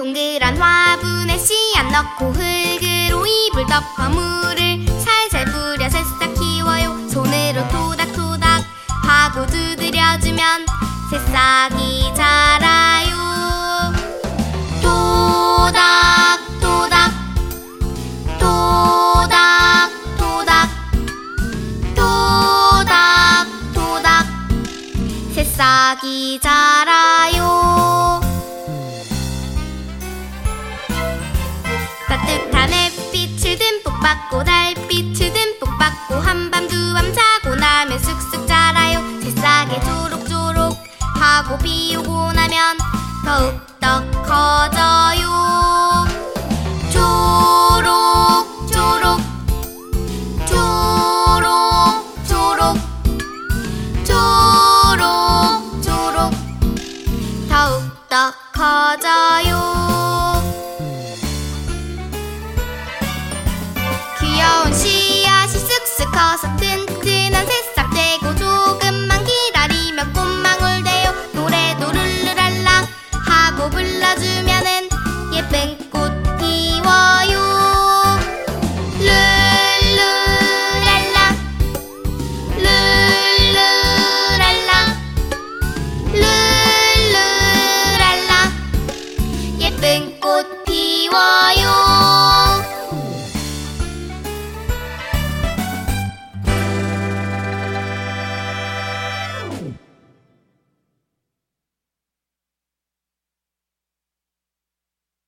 동그란 화분에 씨앗 넣고 흙으로 이불 덮어 물을 살살 뿌려 새싹 키워요. 손으로 토닥토닥 하고 두드려주면 새싹이 자라요. 토닥 토닥 토닥 토닥 토닥 토닥 새싹이 자라요 받고 달빛을 듬뿍 받고 한밤 두밤 자고 나면 쑥쑥 자라요. 새싹에 초록초록 하고 비 오고 나면 더욱더 커져요